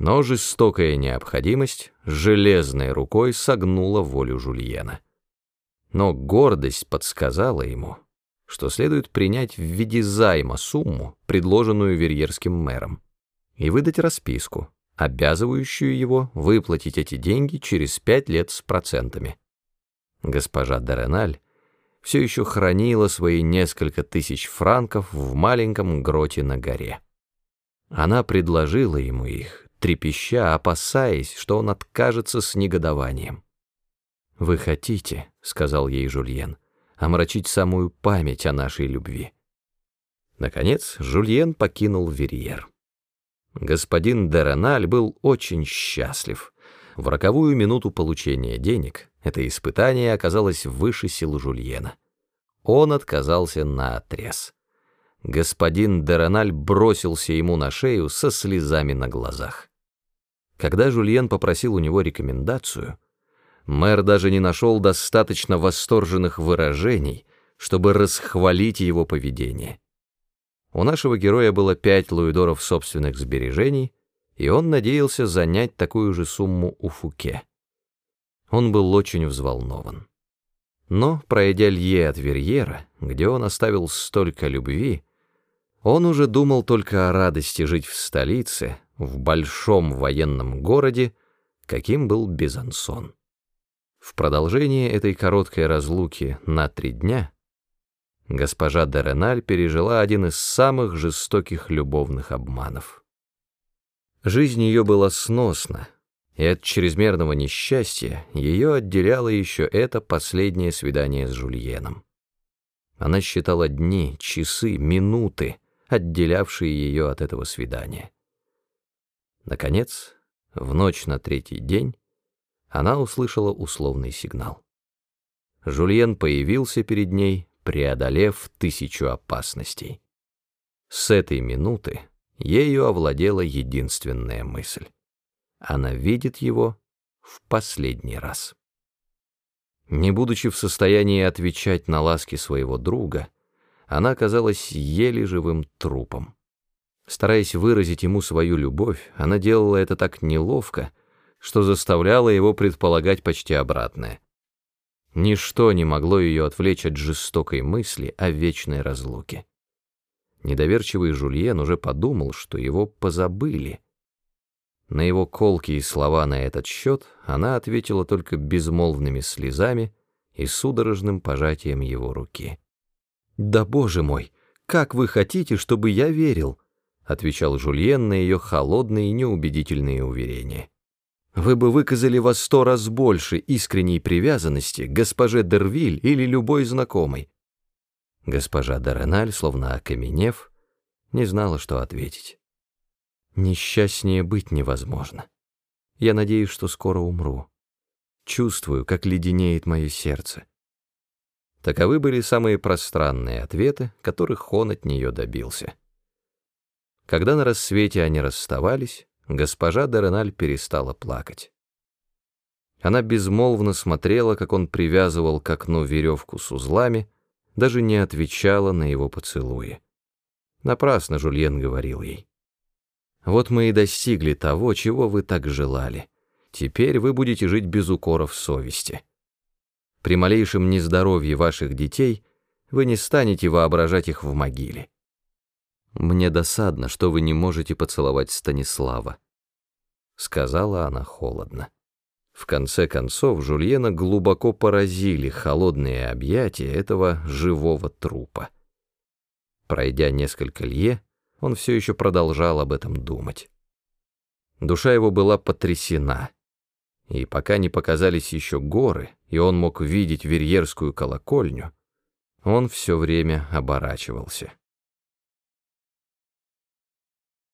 Но жестокая необходимость железной рукой согнула волю Жульена. Но гордость подсказала ему, что следует принять в виде займа сумму, предложенную верьерским мэром, и выдать расписку, обязывающую его выплатить эти деньги через пять лет с процентами. Госпожа Дереналь все еще хранила свои несколько тысяч франков в маленьком гроте на горе. Она предложила ему их, трепеща, опасаясь, что он откажется с негодованием. «Вы хотите, — сказал ей Жульен, — омрачить самую память о нашей любви». Наконец Жульен покинул Верьер. Господин Дереналь был очень счастлив. В роковую минуту получения денег это испытание оказалось выше сил Жульена. Он отказался на отрез. Господин Дереналь бросился ему на шею со слезами на глазах. Когда Жульен попросил у него рекомендацию, мэр даже не нашел достаточно восторженных выражений, чтобы расхвалить его поведение. У нашего героя было пять луидоров собственных сбережений, и он надеялся занять такую же сумму у Фуке. Он был очень взволнован. Но, пройдя Лье от Верьера, где он оставил столько любви, он уже думал только о радости жить в столице, в большом военном городе, каким был Безансон. В продолжение этой короткой разлуки на три дня госпожа Дереналь пережила один из самых жестоких любовных обманов. Жизнь ее была сносна, и от чрезмерного несчастья ее отделяло еще это последнее свидание с Жульеном. Она считала дни, часы, минуты, отделявшие ее от этого свидания. Наконец, в ночь на третий день, она услышала условный сигнал. Жульен появился перед ней, преодолев тысячу опасностей. С этой минуты ею овладела единственная мысль. Она видит его в последний раз. Не будучи в состоянии отвечать на ласки своего друга, она казалась еле живым трупом. Стараясь выразить ему свою любовь, она делала это так неловко, что заставляло его предполагать почти обратное. Ничто не могло ее отвлечь от жестокой мысли о вечной разлуке. Недоверчивый Жульен уже подумал, что его позабыли. На его колкие слова на этот счет она ответила только безмолвными слезами и судорожным пожатием его руки. «Да, боже мой, как вы хотите, чтобы я верил?» Отвечал Жульен на ее холодные и неубедительные уверения. Вы бы выказали во сто раз больше искренней привязанности госпоже Дервиль или любой знакомой. Госпожа Дореналь, словно окаменев, не знала, что ответить. Несчастнее быть невозможно. Я надеюсь, что скоро умру. Чувствую, как леденеет мое сердце. Таковы были самые пространные ответы, которых он от нее добился. Когда на рассвете они расставались, госпожа Дереналь перестала плакать. Она безмолвно смотрела, как он привязывал к окну веревку с узлами, даже не отвечала на его поцелуи. Напрасно Жульен говорил ей. «Вот мы и достигли того, чего вы так желали. Теперь вы будете жить без укоров совести. При малейшем нездоровье ваших детей вы не станете воображать их в могиле. «Мне досадно, что вы не можете поцеловать Станислава», — сказала она холодно. В конце концов, Жульена глубоко поразили холодные объятия этого живого трупа. Пройдя несколько лье, он все еще продолжал об этом думать. Душа его была потрясена, и пока не показались еще горы, и он мог видеть Верьерскую колокольню, он все время оборачивался.